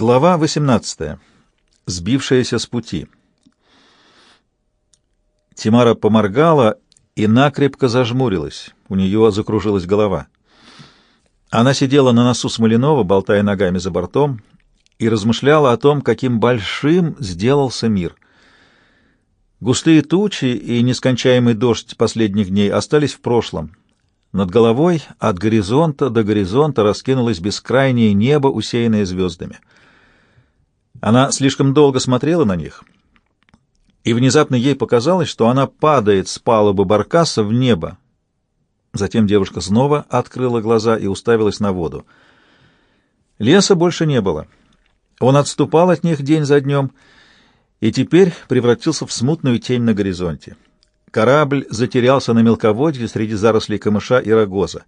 Глава 18. Сбившаяся с пути. Тимара поморгала и накрепко зажмурилась. У нее закружилась голова. Она сидела на носу Смоленова, болтая ногами за бортом, и размышляла о том, каким большим сделался мир. Густые тучи и нескончаемый дождь последних дней остались в прошлом. Над головой от горизонта до горизонта раскинулось бескрайнее небо, усеянное звездами — она слишком долго смотрела на них, и внезапно ей показалось, что она падает с палубы баркаса в небо. Затем девушка снова открыла глаза и уставилась на воду. Леса больше не было. Он отступал от них день за днем и теперь превратился в смутную тень на горизонте. Корабль затерялся на мелководье среди зарослей камыша и рогоза.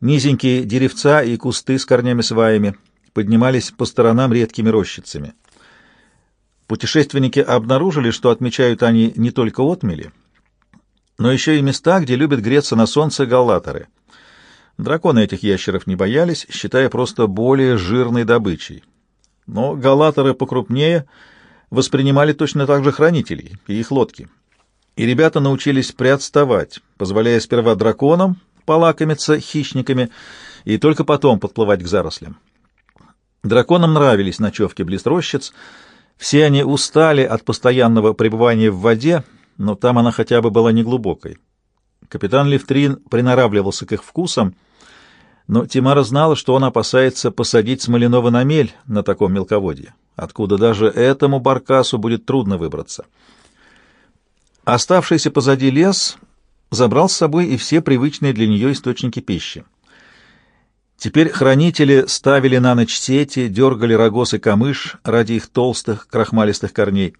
Низенькие деревца и кусты с корнями-сваями — поднимались по сторонам редкими рощицами. Путешественники обнаружили, что отмечают они не только отмели, но еще и места, где любят греться на солнце галлаторы. Драконы этих ящеров не боялись, считая просто более жирной добычей. Но галлаторы покрупнее воспринимали точно так же хранителей и их лодки. И ребята научились приотставать, позволяя сперва драконам полакомиться хищниками и только потом подплывать к зарослям. Драконам нравились ночевки близ рощиц. Все они устали от постоянного пребывания в воде, но там она хотя бы была неглубокой. Капитан Левтрин приноравливался к их вкусам, но Тимара знала, что он опасается посадить Смоленова на мель на таком мелководье, откуда даже этому баркасу будет трудно выбраться. Оставшийся позади лес забрал с собой и все привычные для нее источники пищи. Теперь хранители ставили на ночь сети, дергали рогоз и камыш ради их толстых, крахмалистых корней.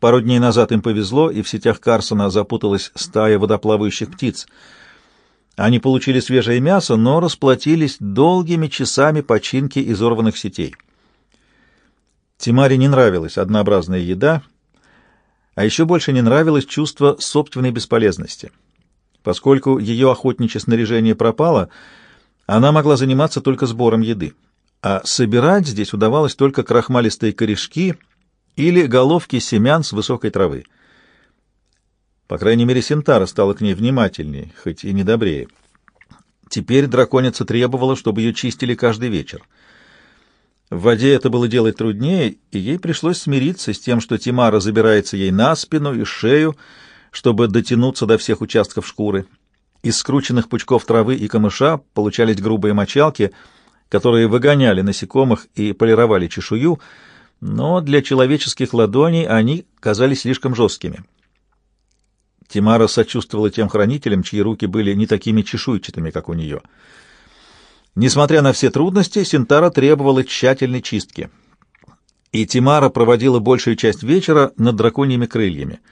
Пару дней назад им повезло, и в сетях Карсона запуталась стая водоплавающих птиц. Они получили свежее мясо, но расплатились долгими часами починки изорванных сетей. Тимаре не нравилась однообразная еда, а еще больше не нравилось чувство собственной бесполезности. Поскольку ее охотничье снаряжение пропало — она могла заниматься только сбором еды, а собирать здесь удавалось только крахмалистые корешки или головки семян с высокой травы. По крайней мере, Синтара стала к ней внимательней, хоть и недобрее. Теперь драконица требовала, чтобы ее чистили каждый вечер. В воде это было делать труднее, и ей пришлось смириться с тем, что Тимара забирается ей на спину и шею, чтобы дотянуться до всех участков шкуры. Из скрученных пучков травы и камыша получались грубые мочалки, которые выгоняли насекомых и полировали чешую, но для человеческих ладоней они казались слишком жесткими. Тимара сочувствовала тем хранителям, чьи руки были не такими чешуйчатыми, как у нее. Несмотря на все трудности, Синтара требовала тщательной чистки. И Тимара проводила большую часть вечера над драконьими крыльями —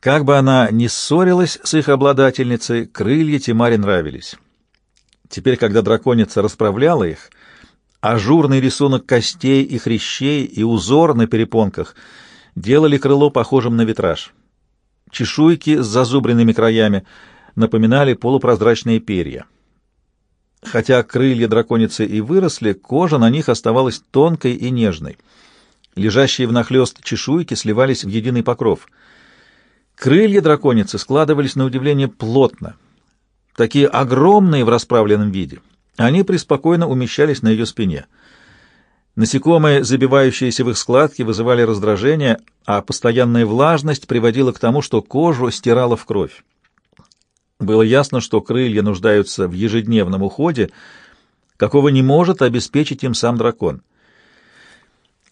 как бы она ни ссорилась с их обладательницей, крылья Тимаре нравились. Теперь, когда драконица расправляла их, ажурный рисунок костей и хрящей и узор на перепонках делали крыло похожим на витраж. Чешуйки с зазубренными краями напоминали полупрозрачные перья. Хотя крылья драконицы и выросли, кожа на них оставалась тонкой и нежной. Лежащие внахлёст чешуйки сливались в единый покров — Крылья драконицы складывались на удивление плотно, такие огромные в расправленном виде. Они преспокойно умещались на ее спине. Насекомые, забивающиеся в их складки, вызывали раздражение, а постоянная влажность приводила к тому, что кожу стирала в кровь. Было ясно, что крылья нуждаются в ежедневном уходе, какого не может обеспечить им сам дракон.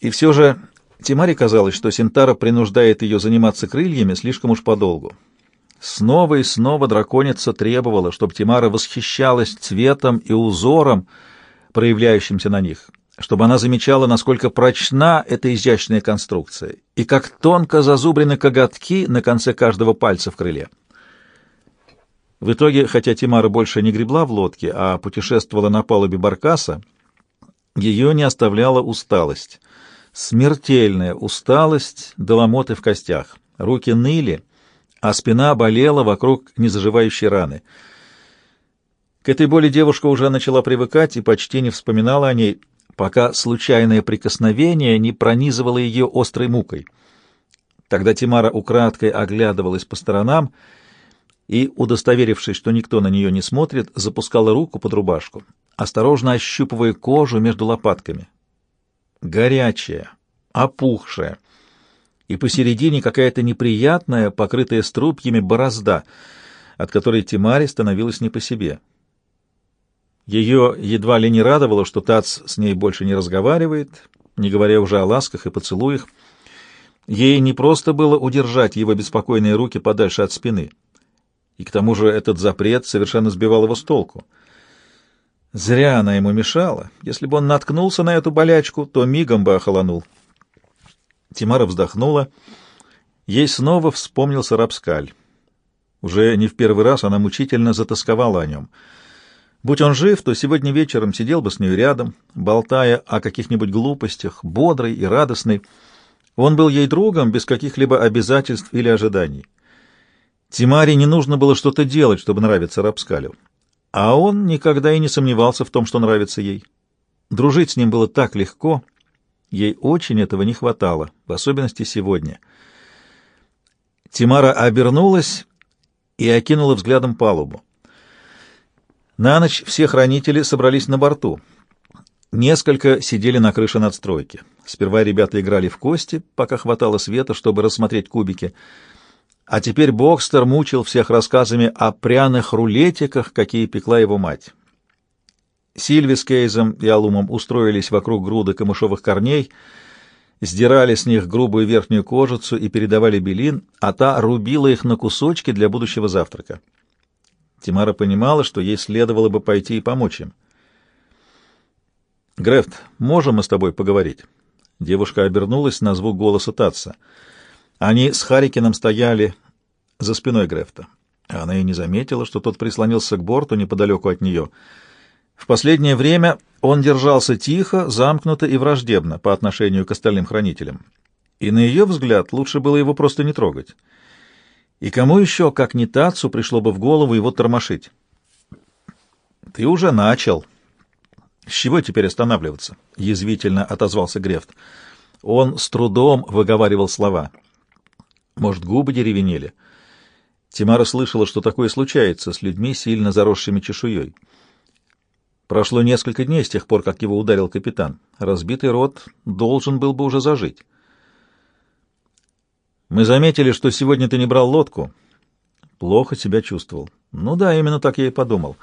И все же Тимаре казалось, что Синтара принуждает ее заниматься крыльями слишком уж подолгу. Снова и снова драконица требовала, чтобы Тимара восхищалась цветом и узором, проявляющимся на них, чтобы она замечала, насколько прочна эта изящная конструкция и как тонко зазубрены коготки на конце каждого пальца в крыле. В итоге, хотя Тимара больше не гребла в лодке, а путешествовала на палубе баркаса, ее не оставляла усталость. Смертельная усталость, доломоты в костях. Руки ныли, а спина болела вокруг незаживающей раны. К этой боли девушка уже начала привыкать и почти не вспоминала о ней, пока случайное прикосновение не пронизывало ее острой мукой. Тогда Тимара украдкой оглядывалась по сторонам и, удостоверившись, что никто на нее не смотрит, запускала руку под рубашку, осторожно ощупывая кожу между лопатками. Горячая, опухшая, и посередине какая-то неприятная, покрытая струпьями борозда, от которой Тимаре становилось не по себе. Ее едва ли не радовало, что Тац с ней больше не разговаривает, не говоря уже о ласках и поцелуях. Ей не просто было удержать его беспокойные руки подальше от спины. И к тому же этот запрет совершенно сбивал его с толку. Зря она ему мешала. Если бы он наткнулся на эту болячку, то мигом бы охолонул. Тимара вздохнула. Ей снова вспомнился Рапскаль. Уже не в первый раз она мучительно затасковала о нем. Будь он жив, то сегодня вечером сидел бы с ней рядом, болтая о каких-нибудь глупостях, бодрый и радостный. Он был ей другом без каких-либо обязательств или ожиданий. Тимаре не нужно было что-то делать, чтобы нравиться Рапскалю. А он никогда и не сомневался в том, что нравится ей. Дружить с ним было так легко — Ей очень этого не хватало, в особенности сегодня. Тимара обернулась и окинула взглядом палубу. На ночь все хранители собрались на борту. Несколько сидели на крыше надстройки. Сперва ребята играли в кости, пока хватало света, чтобы рассмотреть кубики. А теперь Бокстер мучил всех рассказами о пряных рулетиках, какие пекла его мать. Сильви с Кейзом и Алумом устроились вокруг груды камышовых корней, сдирали с них грубую верхнюю кожицу и передавали Белин, а та рубила их на кусочки для будущего завтрака. Тимара понимала, что ей следовало бы пойти и помочь им. «Грефт, можем мы с тобой поговорить?» Девушка обернулась на звук голоса Татца. Они с Харикином стояли за спиной Грефта. Она и не заметила, что тот прислонился к борту неподалеку от нее — в последнее время он держался тихо, замкнуто и враждебно по отношению к остальным хранителям. И на ее взгляд лучше было его просто не трогать. И кому еще, как не Тацу, пришло бы в голову его тормошить? «Ты уже начал». «С чего теперь останавливаться?» — язвительно отозвался Грефт. Он с трудом выговаривал слова. Может, губы деревенели? Тимара слышала, что такое случается с людьми, сильно заросшими чешуей. Прошло несколько дней с тех пор, как его ударил капитан. Разбитый рот должен был бы уже зажить. Мы заметили, что сегодня ты не брал лодку. Плохо себя чувствовал. Ну да, именно так я и подумал.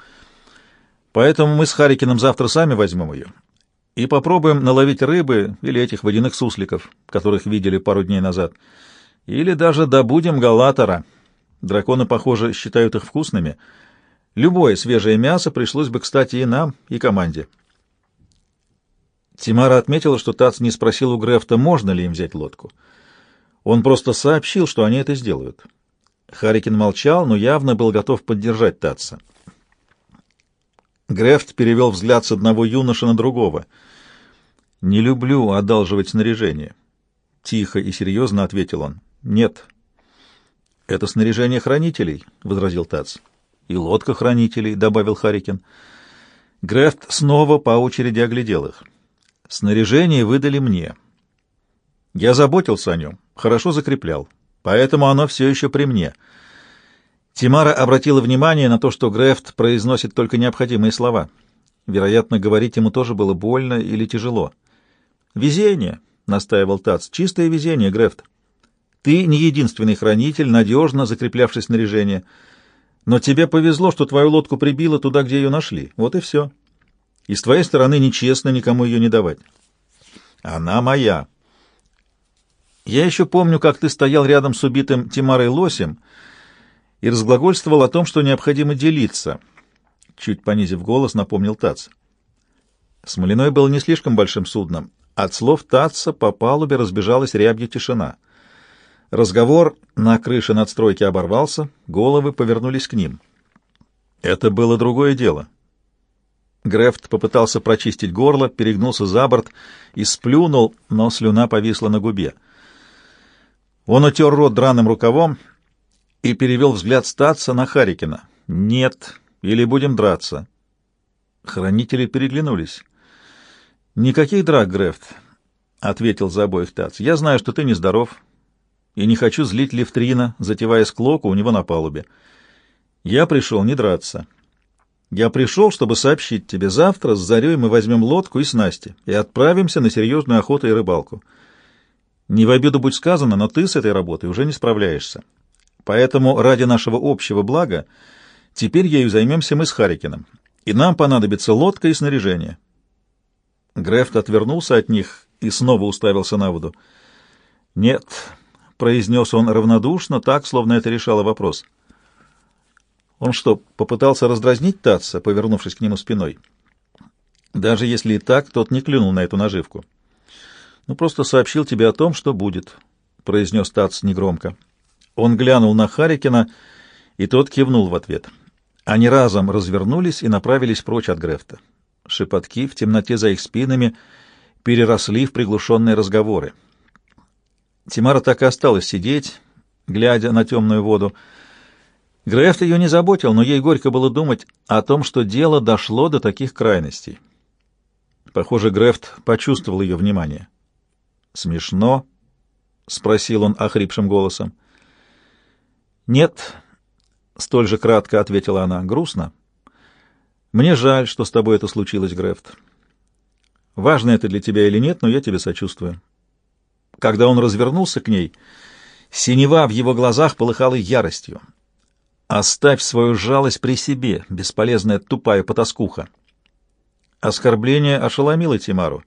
Поэтому мы с Харикином завтра сами возьмем ее и попробуем наловить рыбы или этих водяных сусликов, которых видели пару дней назад. Или даже добудем галатора. Драконы, похоже, считают их вкусными — Любое свежее мясо пришлось бы, кстати, и нам, и команде. Тимара отметила, что Тац не спросил у Грефта, можно ли им взять лодку. Он просто сообщил, что они это сделают. Харикин молчал, но явно был готов поддержать Татца. Грефт перевел взгляд с одного юноши на другого. «Не люблю одалживать снаряжение». Тихо и серьезно ответил он. «Нет». «Это снаряжение хранителей», — возразил Тац и лодка хранителей», — добавил Харикин. Грефт снова по очереди оглядел их. «Снаряжение выдали мне. Я заботился о нем, хорошо закреплял, поэтому оно все еще при мне». Тимара обратила внимание на то, что Грефт произносит только необходимые слова. Вероятно, говорить ему тоже было больно или тяжело. «Везение», — настаивал Тац, — «чистое везение, Грефт. Ты не единственный хранитель, надежно закреплявший снаряжение». Но тебе повезло, что твою лодку прибило туда, где ее нашли. Вот и все. И с твоей стороны нечестно никому ее не давать. Она моя. Я еще помню, как ты стоял рядом с убитым Тимарой Лосем и разглагольствовал о том, что необходимо делиться. Чуть понизив голос, напомнил Тац. Смолиной был не слишком большим судном. От слов Татца по палубе разбежалась рябью тишина. Разговор на крыше надстройки оборвался, головы повернулись к ним. Это было другое дело. Грефт попытался прочистить горло, перегнулся за борт и сплюнул, но слюна повисла на губе. Он утер рот драным рукавом и перевел взгляд статься на Харикина. «Нет, или будем драться». Хранители переглянулись. «Никаких драк, Грефт», — ответил за обоих Тац. «Я знаю, что ты нездоров, и не хочу злить Левтрина, затевая склоку у него на палубе. Я пришел не драться. Я пришел, чтобы сообщить тебе, завтра с зарей мы возьмем лодку и снасти и отправимся на серьезную охоту и рыбалку. Не в обиду будь сказано, но ты с этой работой уже не справляешься. Поэтому ради нашего общего блага теперь ею займемся мы с Харикином, и нам понадобится лодка и снаряжение». Грефт отвернулся от них и снова уставился на воду. «Нет», — произнес он равнодушно, так, словно это решало вопрос. Он что, попытался раздразнить Татца, повернувшись к нему спиной? Даже если и так, тот не клюнул на эту наживку. «Ну, просто сообщил тебе о том, что будет», — произнес Тац негромко. Он глянул на Харикина, и тот кивнул в ответ. Они разом развернулись и направились прочь от Грефта. Шепотки в темноте за их спинами переросли в приглушенные разговоры. Тимара так и осталась сидеть, глядя на темную воду. Грефт ее не заботил, но ей горько было думать о том, что дело дошло до таких крайностей. Похоже, Грефт почувствовал ее внимание. «Смешно?» — спросил он охрипшим голосом. «Нет», — столь же кратко ответила она, — «грустно». Мне жаль, что с тобой это случилось, Грефт. Важно это для тебя или нет, но я тебе сочувствую. Когда он развернулся к ней, синева в его глазах полыхала яростью. Оставь свою жалость при себе, бесполезная тупая потаскуха. Оскорбление ошеломило Тимару.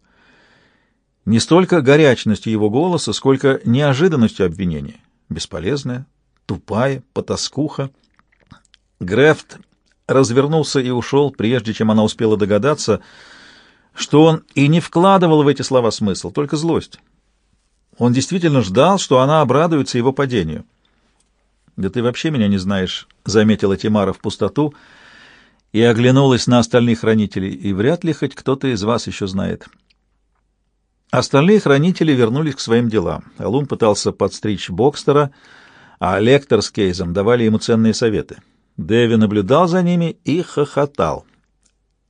Не столько горячностью его голоса, сколько неожиданностью обвинения. Бесполезная, тупая, потаскуха. Грефт развернулся и ушел, прежде чем она успела догадаться, что он и не вкладывал в эти слова смысл, только злость. Он действительно ждал, что она обрадуется его падению. «Да ты вообще меня не знаешь», — заметила Тимара в пустоту и оглянулась на остальных хранителей, и вряд ли хоть кто-то из вас еще знает. Остальные хранители вернулись к своим делам. Алун пытался подстричь Бокстера, а Лектор с Кейзом давали ему ценные советы. Дэви наблюдал за ними и хохотал.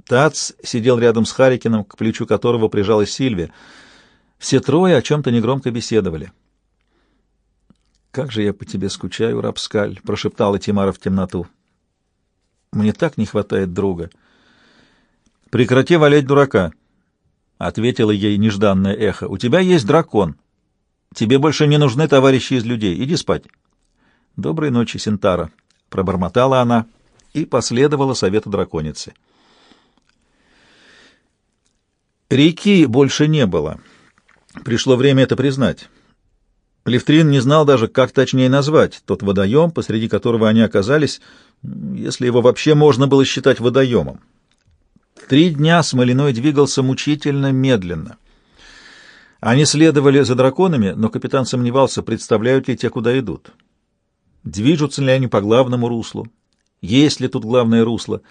Тац сидел рядом с Харикином, к плечу которого прижалась Сильвия. Все трое о чем-то негромко беседовали. «Как же я по тебе скучаю, Рапскаль!» — прошептала Тимара в темноту. «Мне так не хватает друга». «Прекрати валять дурака!» — ответила ей нежданное эхо. «У тебя есть дракон. Тебе больше не нужны товарищи из людей. Иди спать». «Доброй ночи, Синтара», пробормотала она и последовала совету драконицы. Реки больше не было. Пришло время это признать. Левтрин не знал даже, как точнее назвать тот водоем, посреди которого они оказались, если его вообще можно было считать водоемом. Три дня Смолиной двигался мучительно медленно. Они следовали за драконами, но капитан сомневался, представляют ли те, куда идут. Движутся ли они по главному руслу? Есть ли тут главное русло?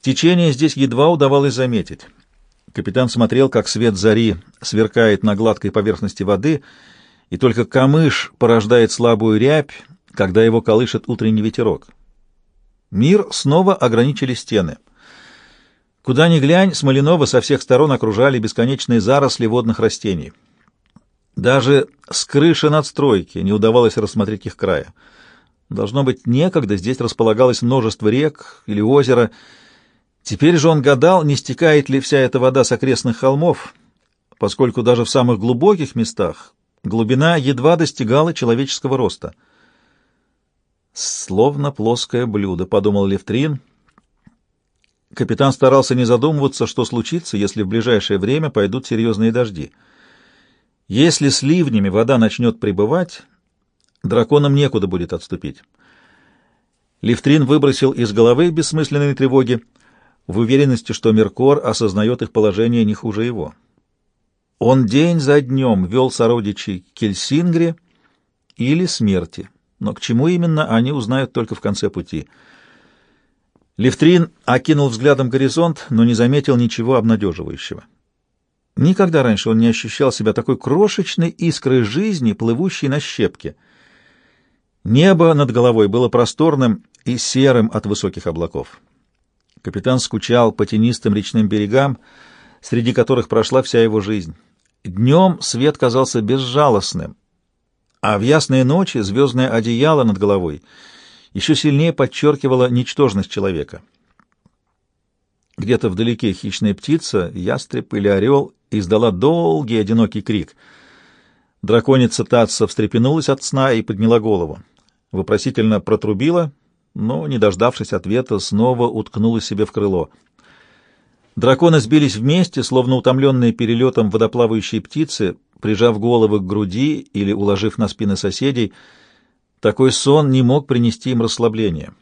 Течение здесь едва удавалось заметить. Капитан смотрел, как свет зари сверкает на гладкой поверхности воды, и только камыш порождает слабую рябь, когда его колышет утренний ветерок. Мир снова ограничили стены. Куда ни глянь, Смоленова со всех сторон окружали бесконечные заросли водных растений. Даже с крыши надстройки не удавалось рассмотреть их края. Должно быть, некогда здесь располагалось множество рек или озера. Теперь же он гадал, не стекает ли вся эта вода с окрестных холмов, поскольку даже в самых глубоких местах глубина едва достигала человеческого роста. «Словно плоское блюдо», — подумал Левтрин. Капитан старался не задумываться, что случится, если в ближайшее время пойдут серьезные дожди — если с ливнями вода начнет прибывать, драконам некуда будет отступить. Лифтрин выбросил из головы бессмысленные тревоги в уверенности, что Меркор осознает их положение не хуже его. Он день за днем вел сородичей к Кельсингре или смерти, но к чему именно они узнают только в конце пути. Лифтрин окинул взглядом горизонт, но не заметил ничего обнадеживающего. Никогда раньше он не ощущал себя такой крошечной искрой жизни, плывущей на щепке. Небо над головой было просторным и серым от высоких облаков. Капитан скучал по тенистым речным берегам среди которых прошла вся его жизнь. Днем свет казался безжалостным, а в ясные ночи звездное одеяло над головой еще сильнее подчеркивало ничтожность человека. Где-то вдалеке хищная птица, ястреб или орел, издала долгий одинокий крик. Драконица Татса встрепенулась от сна и подняла голову. Вопросительно протрубила, но, не дождавшись ответа, снова уткнула себе в крыло. Драконы сбились вместе, словно утомленные перелетом водоплавающие птицы, прижав головы к груди или уложив на спины соседей. Такой сон не мог принести им расслабления.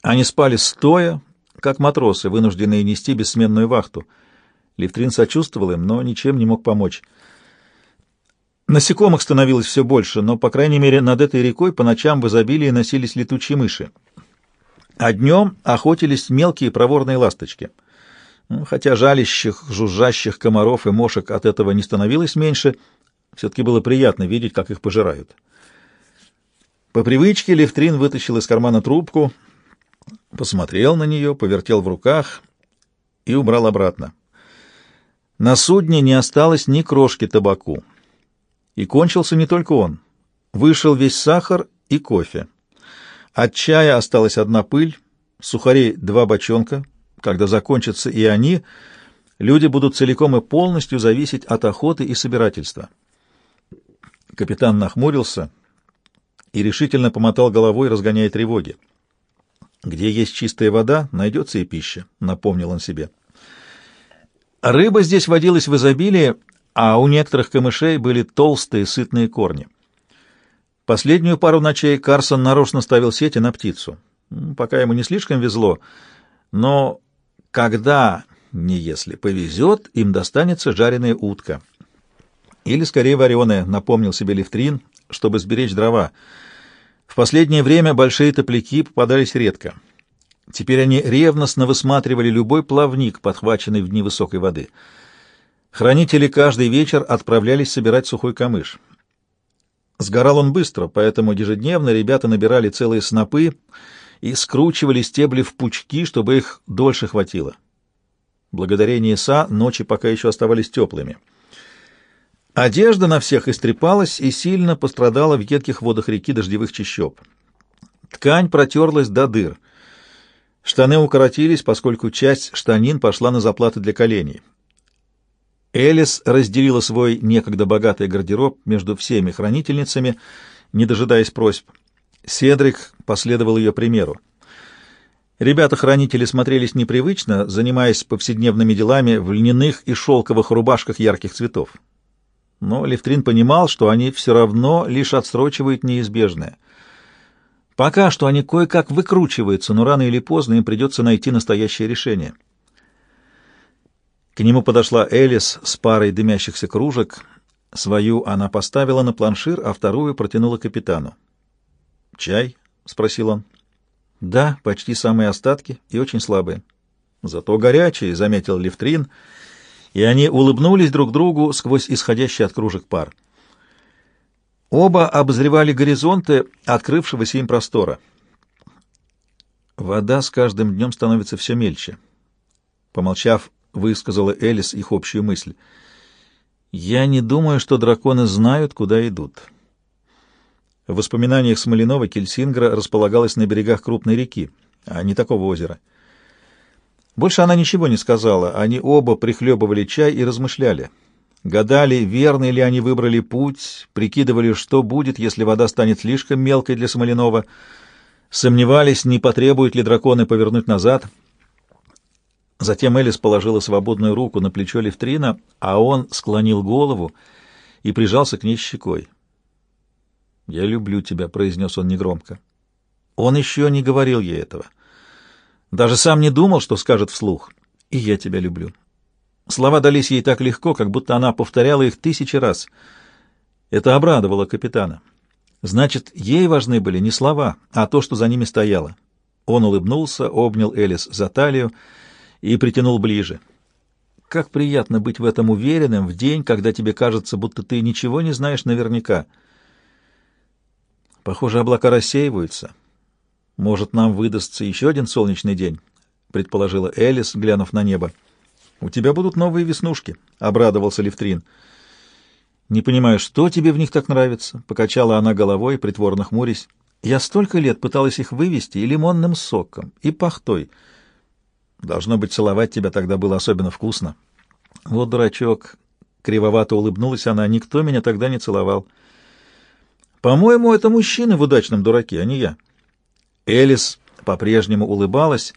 Они спали стоя, как матросы, вынужденные нести бессменную вахту. Левтрин сочувствовал им, но ничем не мог помочь. Насекомых становилось все больше, но, по крайней мере, над этой рекой по ночам в изобилии носились летучие мыши. А днем охотились мелкие проворные ласточки. Ну, хотя жалящих, жужжащих комаров и мошек от этого не становилось меньше, все-таки было приятно видеть, как их пожирают. По привычке Левтрин вытащил из кармана трубку, посмотрел на нее, повертел в руках и убрал обратно. На судне не осталось ни крошки табаку. И кончился не только он. Вышел весь сахар и кофе. От чая осталась одна пыль, сухарей два бочонка. Когда закончатся и они, люди будут целиком и полностью зависеть от охоты и собирательства. Капитан нахмурился и решительно помотал головой, разгоняя тревоги. «Где есть чистая вода, найдется и пища», — напомнил он себе. Рыба здесь водилась в изобилии, а у некоторых камышей были толстые сытные корни. Последнюю пару ночей Карсон нарочно ставил сети на птицу. Пока ему не слишком везло, но когда, не если, повезет, им достанется жареная утка. Или, скорее, вареная, напомнил себе Левтрин, чтобы сберечь дрова. В последнее время большие топляки попадались редко. Теперь они ревностно высматривали любой плавник, подхваченный в дни высокой воды — Хранители каждый вечер отправлялись собирать сухой камыш. Сгорал он быстро, поэтому ежедневно ребята набирали целые снопы и скручивали стебли в пучки, чтобы их дольше хватило. Благодаря НИСА ночи пока еще оставались теплыми. Одежда на всех истрепалась и сильно пострадала в едких водах реки дождевых чащоб. Ткань протерлась до дыр. Штаны укоротились, поскольку часть штанин пошла на заплаты для коленей. Элис разделила свой некогда богатый гардероб между всеми хранительницами, не дожидаясь просьб. Седрик последовал ее примеру. Ребята-хранители смотрелись непривычно, занимаясь повседневными делами в льняных и шелковых рубашках ярких цветов. Но Левтрин понимал, что они все равно лишь отсрочивают неизбежное. Пока что они кое-как выкручиваются, но рано или поздно им придется найти настоящее решение — к нему подошла Элис с парой дымящихся кружек. Свою она поставила на планшир, а вторую протянула капитану. «Чай?» — спросил он. «Да, почти самые остатки и очень слабые. Зато горячие», — заметил Левтрин, и они улыбнулись друг другу сквозь исходящий от кружек пар. Оба обозревали горизонты открывшегося им простора. Вода с каждым днем становится все мельче. Помолчав, высказала Элис их общую мысль. «Я не думаю, что драконы знают, куда идут». В воспоминаниях Смоленова Кельсингра располагалась на берегах крупной реки, а не такого озера. Больше она ничего не сказала, они оба прихлебывали чай и размышляли. Гадали, верно ли они выбрали путь, прикидывали, что будет, если вода станет слишком мелкой для Смоленова, сомневались, не потребуют ли драконы повернуть назад — Затем Элис положила свободную руку на плечо Левтрина, а он склонил голову и прижался к ней щекой. «Я люблю тебя», — произнес он негромко. Он еще не говорил ей этого. Даже сам не думал, что скажет вслух. «И я тебя люблю». Слова дались ей так легко, как будто она повторяла их тысячи раз. Это обрадовало капитана. Значит, ей важны были не слова, а то, что за ними стояло. Он улыбнулся, обнял Элис за талию и притянул ближе. Как приятно быть в этом уверенным в день, когда тебе кажется, будто ты ничего не знаешь наверняка. Похоже, облака рассеиваются. Может, нам выдастся еще один солнечный день, предположила Элис, глянув на небо. «У тебя будут новые веснушки», — обрадовался Левтрин. «Не понимаю, что тебе в них так нравится?» — покачала она головой, притворно хмурясь. «Я столько лет пыталась их вывести и лимонным соком, и пахтой. Должно быть, целовать тебя тогда было особенно вкусно». «Вот дурачок!» — кривовато улыбнулась она. «Никто меня тогда не целовал». «По-моему, это мужчины в удачном дураке, а не я». Элис по-прежнему улыбалась,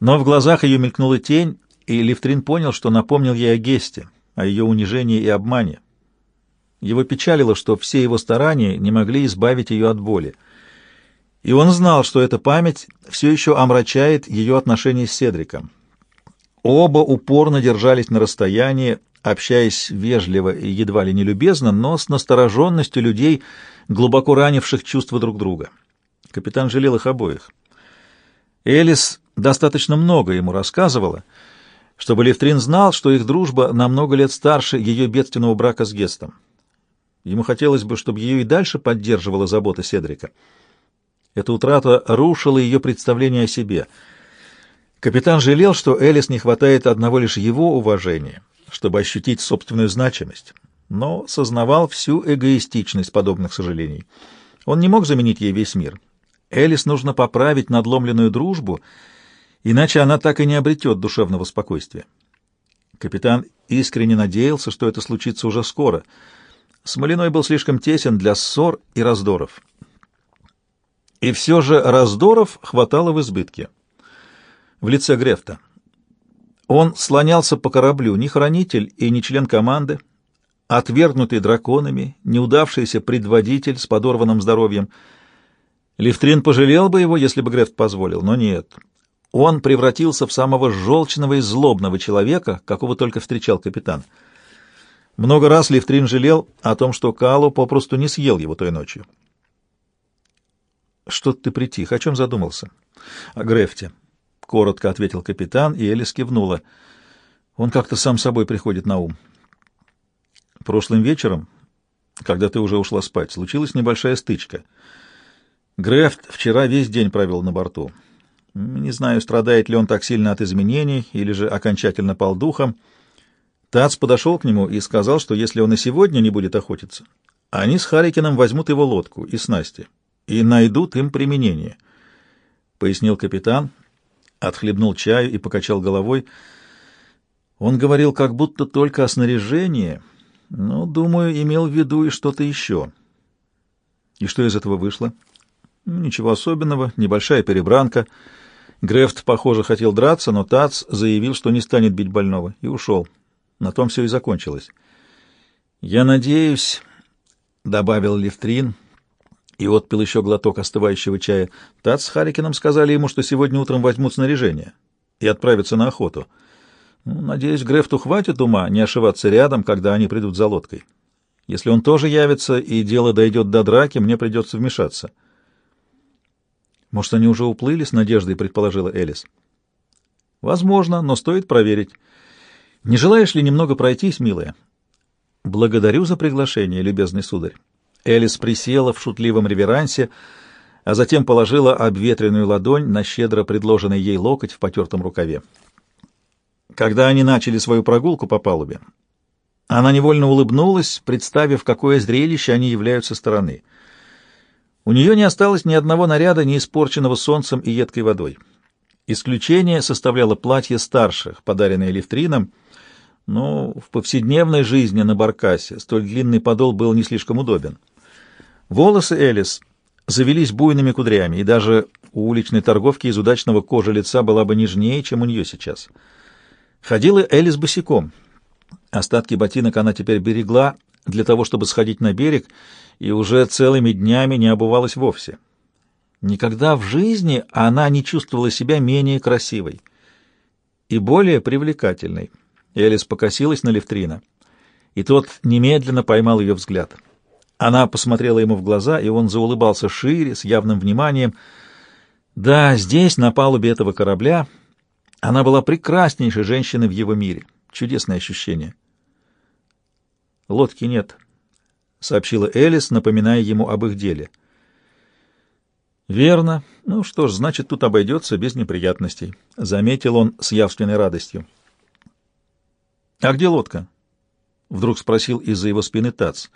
но в глазах ее мелькнула тень, и Левтрин понял, что напомнил ей о Гесте, о ее унижении и обмане. Его печалило, что все его старания не могли избавить ее от боли. И он знал, что эта память все еще омрачает ее отношения с Седриком. Оба упорно держались на расстоянии, общаясь вежливо и едва ли не любезно, но с настороженностью людей, глубоко ранивших чувства друг друга. Капитан жалел их обоих. Элис достаточно много ему рассказывала, чтобы Левтрин знал, что их дружба на много лет старше ее бедственного брака с Гестом. Ему хотелось бы, чтобы ее и дальше поддерживала забота Седрика. Эта утрата рушила ее представление о себе. Капитан жалел, что Элис не хватает одного лишь его уважения, чтобы ощутить собственную значимость, но сознавал всю эгоистичность подобных сожалений. Он не мог заменить ей весь мир. Элис нужно поправить надломленную дружбу — иначе она так и не обретет душевного спокойствия. Капитан искренне надеялся, что это случится уже скоро. Смолиной был слишком тесен для ссор и раздоров. И все же раздоров хватало в избытке. В лице Грефта. Он слонялся по кораблю, не хранитель и не член команды, отвергнутый драконами, неудавшийся предводитель с подорванным здоровьем. Левтрин пожалел бы его, если бы Грефт позволил, но нет. Он превратился в самого желчного и злобного человека, какого только встречал капитан. Много раз Левтрин жалел о том, что Калу попросту не съел его той ночью. «Что ты притих? О чем задумался?» «О Грефте», — коротко ответил капитан, и Элис кивнула. «Он как-то сам собой приходит на ум». «Прошлым вечером, когда ты уже ушла спать, случилась небольшая стычка. Грефт вчера весь день провел на борту». Не знаю, страдает ли он так сильно от изменений или же окончательно пал духом. Тац подошел к нему и сказал, что если он и сегодня не будет охотиться, они с Харикином возьмут его лодку и снасти и найдут им применение. Пояснил капитан, отхлебнул чаю и покачал головой. Он говорил как будто только о снаряжении, но, думаю, имел в виду и что-то еще. И что из этого вышло? Ничего особенного, небольшая перебранка — Грефт, похоже, хотел драться, но Тац заявил, что не станет бить больного, и ушел. На том все и закончилось. «Я надеюсь», — добавил Левтрин, и отпил еще глоток остывающего чая, Тац с Харикином сказали ему, что сегодня утром возьмут снаряжение и отправятся на охоту. Ну, надеюсь, Грефту хватит ума не ошиваться рядом, когда они придут за лодкой. Если он тоже явится и дело дойдет до драки, мне придется вмешаться». «Может, они уже уплыли?» — с надеждой предположила Элис. «Возможно, но стоит проверить. Не желаешь ли немного пройтись, милая?» «Благодарю за приглашение, любезный сударь». Элис присела в шутливом реверансе, а затем положила обветренную ладонь на щедро предложенный ей локоть в потертом рукаве. Когда они начали свою прогулку по палубе, она невольно улыбнулась, представив, какое зрелище они являются стороны — у нее не осталось ни одного наряда, не испорченного солнцем и едкой водой. Исключение составляло платье старших, подаренное Левтрином, но в повседневной жизни на баркасе столь длинный подол был не слишком удобен. Волосы Элис завелись буйными кудрями, и даже у уличной торговки из удачного кожи лица была бы нежнее, чем у нее сейчас. Ходила Элис босиком. Остатки ботинок она теперь берегла для того, чтобы сходить на берег, и уже целыми днями не обувалась вовсе. Никогда в жизни она не чувствовала себя менее красивой и более привлекательной. Элис покосилась на Левтрина, и тот немедленно поймал ее взгляд. Она посмотрела ему в глаза, и он заулыбался шире, с явным вниманием. Да, здесь, на палубе этого корабля, она была прекраснейшей женщиной в его мире. Чудесное ощущение. Лодки нет, сообщила Элис, напоминая ему об их деле. Верно. Ну что ж, значит, тут обойдется без неприятностей, заметил он с явственной радостью. «А где лодка?» — вдруг спросил из-за его спины Тац.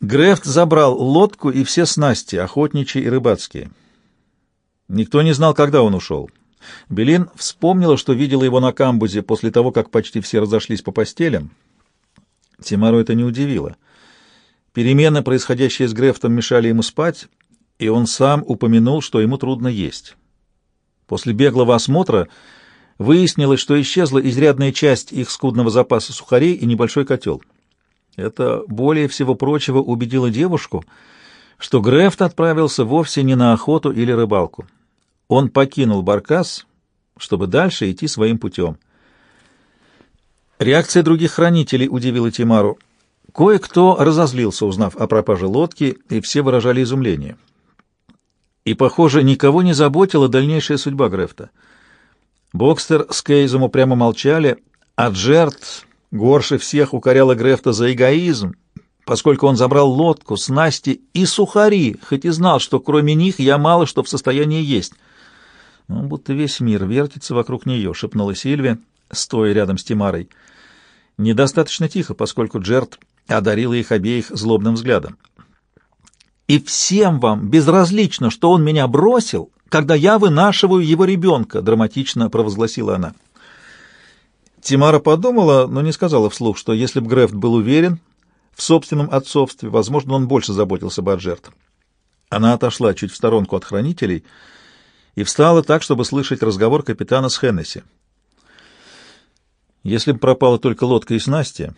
Грефт забрал лодку и все снасти, охотничьи и рыбацкие. Никто не знал, когда он ушел. Белин вспомнила, что видела его на камбузе после того, как почти все разошлись по постелям. Тимару это не удивило. Перемены, происходящие с Грефтом, мешали ему спать, и он сам упомянул, что ему трудно есть. После беглого осмотра выяснилось, что исчезла изрядная часть их скудного запаса сухарей и небольшой котел. Это более всего прочего убедило девушку, что Грефт отправился вовсе не на охоту или рыбалку. Он покинул Баркас, чтобы дальше идти своим путем. Реакция других хранителей удивила Тимару. Кое-кто разозлился, узнав о пропаже лодки, и все выражали изумление. И, похоже, никого не заботила дальнейшая судьба Грефта. Бокстер с Кейзом упрямо молчали, а Джерт горше всех укоряла Грефта за эгоизм, поскольку он забрал лодку, снасти и сухари, хоть и знал, что кроме них я мало что в состоянии есть. Ну, будто весь мир вертится вокруг нее, — шепнула Сильвия, стоя рядом с Тимарой. Недостаточно тихо, поскольку Джерт одарила их обеих злобным взглядом. «И всем вам безразлично, что он меня бросил, когда я вынашиваю его ребенка», — драматично провозгласила она. Тимара подумала, но не сказала вслух, что если бы Грефт был уверен в собственном отцовстве, возможно, он больше заботился бы о Джерт. Она отошла чуть в сторонку от хранителей — и встала так, чтобы слышать разговор капитана с Хеннесси. Если бы пропала только лодка и снасти,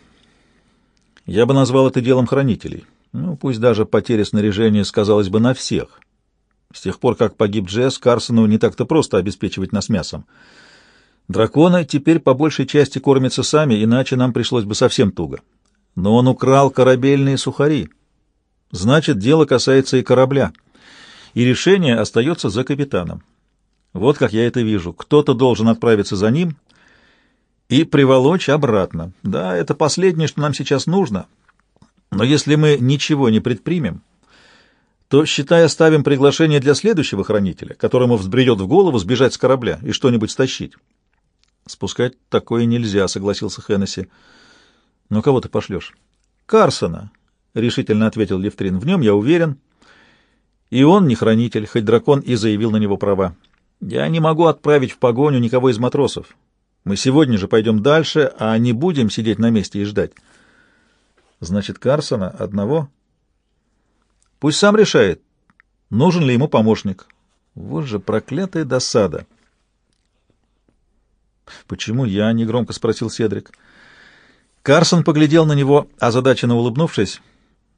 я бы назвал это делом хранителей. Ну, пусть даже потеря снаряжения сказалась бы на всех. С тех пор, как погиб Джесс, Карсону не так-то просто обеспечивать нас мясом. Драконы теперь по большей части кормятся сами, иначе нам пришлось бы совсем туго. Но он украл корабельные сухари. Значит, дело касается и корабля и решение остается за капитаном. Вот как я это вижу. Кто-то должен отправиться за ним и приволочь обратно. Да, это последнее, что нам сейчас нужно. Но если мы ничего не предпримем, то, считай, оставим приглашение для следующего хранителя, которому взбредет в голову сбежать с корабля и что-нибудь стащить. Спускать такое нельзя, согласился Хеннесси. Но кого ты пошлешь? Карсона, решительно ответил Левтрин. В нем я уверен. И он не хранитель, хоть дракон и заявил на него права. Я не могу отправить в погоню никого из матросов. Мы сегодня же пойдем дальше, а не будем сидеть на месте и ждать. Значит, Карсона одного? Пусть сам решает, нужен ли ему помощник. Вот же проклятая досада. «Почему я?» — негромко спросил Седрик. Карсон поглядел на него, озадаченно улыбнувшись.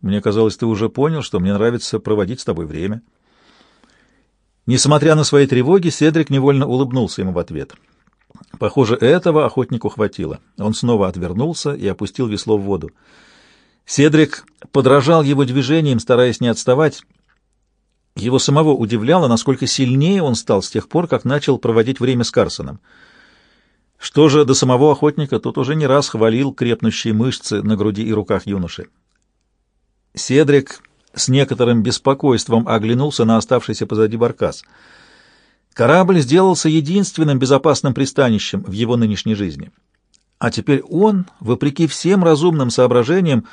Мне казалось, ты уже понял, что мне нравится проводить с тобой время. Несмотря на свои тревоги, Седрик невольно улыбнулся ему в ответ. Похоже, этого охотнику хватило. Он снова отвернулся и опустил весло в воду. Седрик подражал его движениям, стараясь не отставать. Его самого удивляло, насколько сильнее он стал с тех пор, как начал проводить время с Карсоном. Что же до самого охотника, тот уже не раз хвалил крепнущие мышцы на груди и руках юноши. Седрик с некоторым беспокойством оглянулся на оставшийся позади баркас. Корабль сделался единственным безопасным пристанищем в его нынешней жизни. А теперь он, вопреки всем разумным соображениям,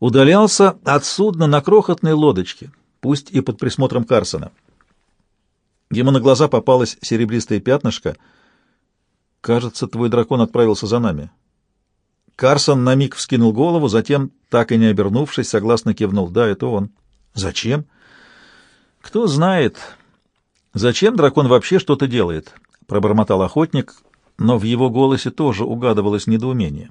удалялся от судна на крохотной лодочке, пусть и под присмотром Карсона. Ему на глаза попалось серебристое пятнышко. «Кажется, твой дракон отправился за нами», Карсон на миг вскинул голову, затем, так и не обернувшись, согласно кивнул. «Да, это он». «Зачем?» «Кто знает, зачем дракон вообще что-то делает?» — пробормотал охотник, но в его голосе тоже угадывалось недоумение.